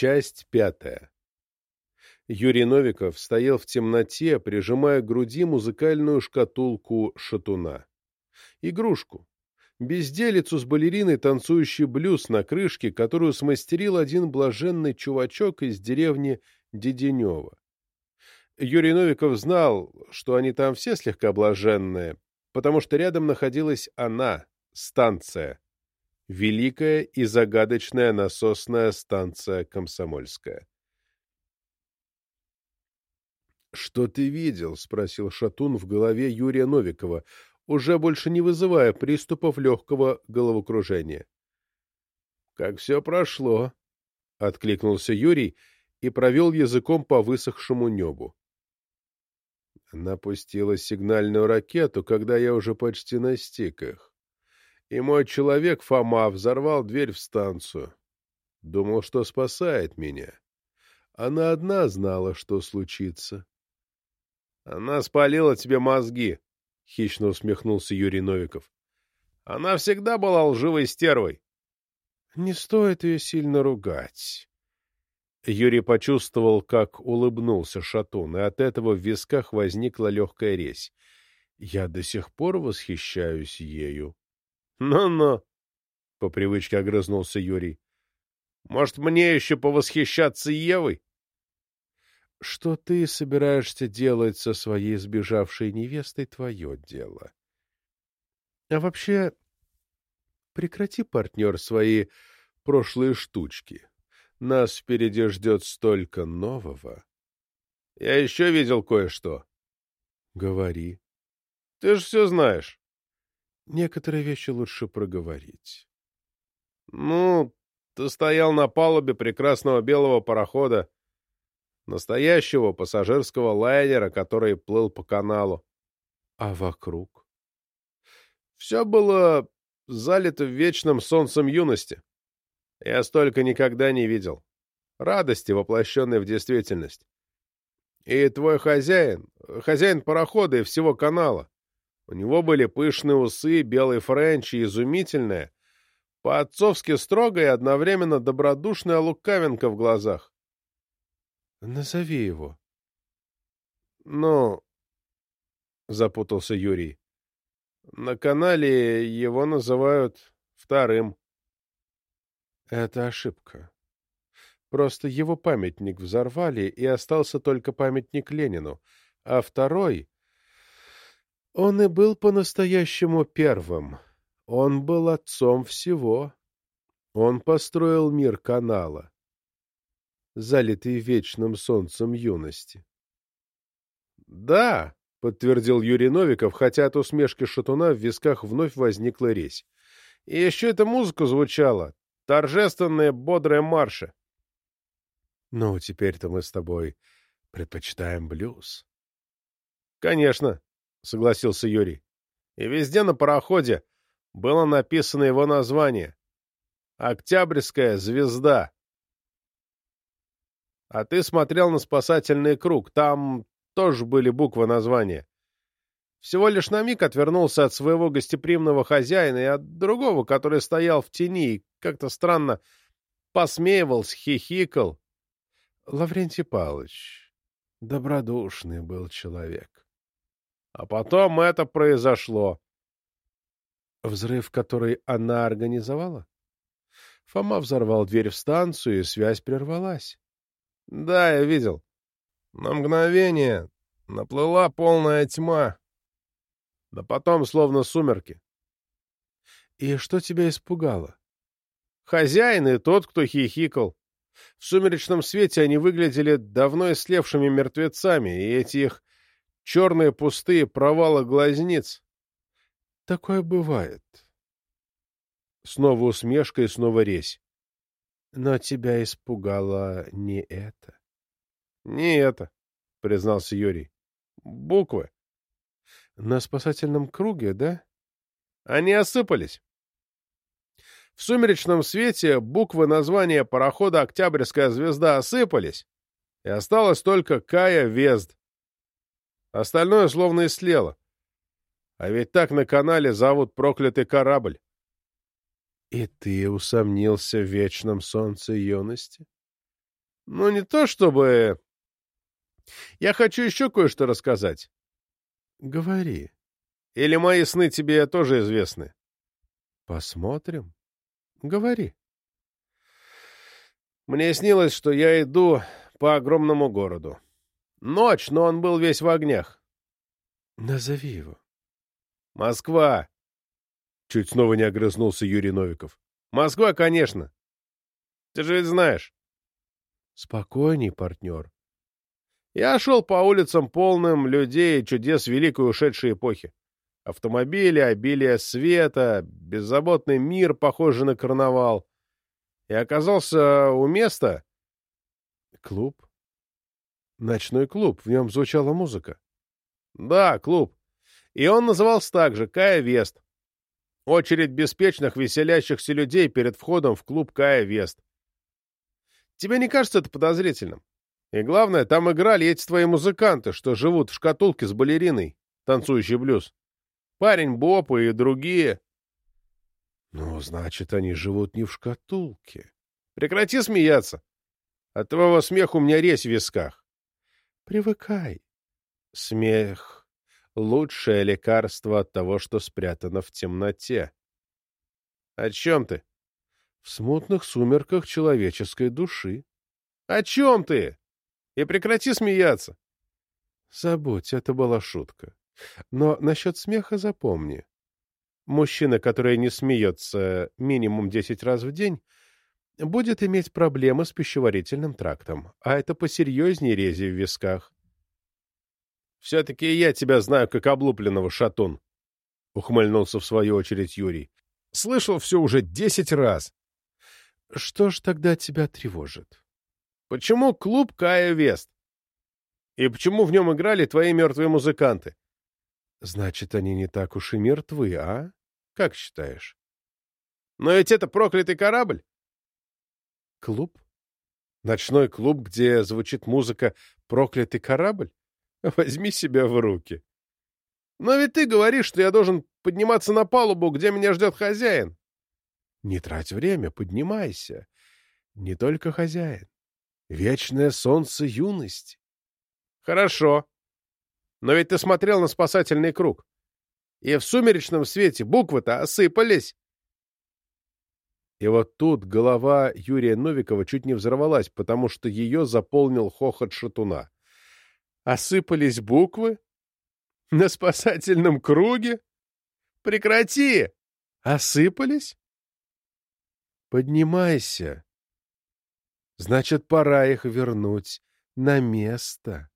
Часть пятая. Юрий Новиков стоял в темноте, прижимая к груди музыкальную шкатулку шатуна. Игрушку. Безделицу с балериной, танцующий блюз на крышке, которую смастерил один блаженный чувачок из деревни Деденева. Юрий Новиков знал, что они там все слегка блаженные, потому что рядом находилась она, станция, великая и загадочная насосная станция Комсомольская. «Что ты видел?» — спросил Шатун в голове Юрия Новикова, уже больше не вызывая приступов легкого головокружения. «Как все прошло», — откликнулся Юрий и провел языком по высохшему небу. Напустила сигнальную ракету, когда я уже почти настиг их и мой человек Фома взорвал дверь в станцию. Думал, что спасает меня. Она одна знала, что случится. — Она спалила тебе мозги, — хищно усмехнулся Юрий Новиков. — Она всегда была лживой стервой. — Не стоит ее сильно ругать. Юрий почувствовал, как улыбнулся Шатун, и от этого в висках возникла легкая резь. Я до сих пор восхищаюсь ею. «Ну-ну», — по привычке огрызнулся Юрий. «Может, мне еще повосхищаться Евой?» «Что ты собираешься делать со своей сбежавшей невестой, твое дело. А вообще, прекрати, партнер, свои прошлые штучки. Нас впереди ждет столько нового». «Я еще видел кое-что». «Говори». «Ты же все знаешь». Некоторые вещи лучше проговорить. — Ну, ты стоял на палубе прекрасного белого парохода, настоящего пассажирского лайнера, который плыл по каналу. А вокруг? Все было залито вечным солнцем юности. Я столько никогда не видел. Радости, воплощенной в действительность. И твой хозяин, хозяин парохода и всего канала, у него были пышные усы, белый френч и изумительная, по-отцовски строгая и одновременно добродушная лукавинка в глазах. — Назови его. — Ну, — запутался Юрий, — на канале его называют вторым. — Это ошибка. Просто его памятник взорвали, и остался только памятник Ленину, а второй он и был по-настоящему первым. Он был отцом всего. Он построил мир канала, залитый вечным солнцем юности. «Да», — подтвердил Юрий Новиков, хотя от усмешки шатуна в висках вновь возникла резь. «И еще эта музыка звучала. Торжественные, бодрые марши». «Ну, теперь-то мы с тобой предпочитаем блюз». «Конечно», — согласился Юрий. «И везде на пароходе было написано его название. «Октябрьская звезда». А ты смотрел на спасательный круг. Там тоже были буквы названия. Всего лишь на миг отвернулся от своего гостеприимного хозяина и от другого, который стоял в тени и как-то странно посмеивался, хихикал. Лаврентий Павлович, добродушный был человек. А потом это произошло. Взрыв, который она организовала? Фома взорвал дверь в станцию, и связь прервалась. Да, я видел. На мгновение наплыла полная тьма. Да потом словно сумерки. И что тебя испугало? Хозяин и тот, кто хихикал. В сумеречном свете они выглядели давно ислевшими мертвецами, и эти их черные пустые провалы глазниц. Такое бывает. Снова усмешка и снова резь. Но тебя испугало не это. — Не это, — признался Юрий. — Буквы. — На спасательном круге, да? Они осыпались. В сумеречном свете буквы названия парохода «Октябрьская звезда» осыпались, и осталось только Кая Везд. Остальное словно истлело. А ведь так на канале зовут проклятый корабль. — И ты усомнился в вечном солнце юности? Ну, не то чтобы... Я хочу еще кое-что рассказать. Говори. Или мои сны тебе тоже известны? Посмотрим. Говори. Мне снилось, что я иду по огромному городу. Ночь, но он был весь в огнях. Назови его. Москва. Чуть снова не огрызнулся Юрий Новиков. Москва, конечно. Ты же ведь знаешь. Спокойней, партнер. Я шел по улицам полным людей и чудес великой ушедшей эпохи. Автомобили, обилие света, беззаботный мир, похожий на карнавал. И оказался у места... Клуб? Ночной клуб, в нем звучала музыка. Да, клуб. И он назывался также Кая Вест. Очередь беспечных, веселящихся людей перед входом в клуб Кая Вест. Тебе не кажется это подозрительным? И главное, там играли эти твои музыканты, что живут в шкатулке с балериной, танцующий блюз. Парень Боб и другие. Ну, значит, они живут не в шкатулке. Прекрати смеяться. От твоего смеха у меня резь в висках. Привыкай. Смех — лучшее лекарство от того, что спрятано в темноте. О чем ты? В смутных сумерках человеческой души. О чем ты? И прекрати смеяться. Забудь, это была шутка. Но насчет смеха запомни. Мужчина, который не смеется минимум десять раз в день, будет иметь проблемы с пищеварительным трактом, а это посерьезнее рези в висках. «Все-таки я тебя знаю как облупленного, шатун», — ухмыльнулся в свою очередь Юрий. «Слышал все уже десять раз». «Что ж тогда тебя тревожит?» «Почему клуб Кая Вест? И почему в нем играли твои мертвые музыканты?» «Значит, они не так уж и мертвы, а? Как считаешь?» «Но ведь это проклятый корабль!» «Клуб? Ночной клуб, где звучит музыка «Проклятый корабль»? Возьми себя в руки. Но ведь ты говоришь, что я должен подниматься на палубу, где меня ждет хозяин. Не трать время, поднимайся. Не только хозяин. Вечное солнце юности. Хорошо. Но ведь ты смотрел на спасательный круг. И в сумеречном свете буквы-то осыпались. И вот тут голова Юрия Новикова чуть не взорвалась, потому что ее заполнил хохот шатуна. Осыпались буквы? На спасательном круге? Прекрати! Осыпались? Поднимайся. Значит, пора их вернуть на место.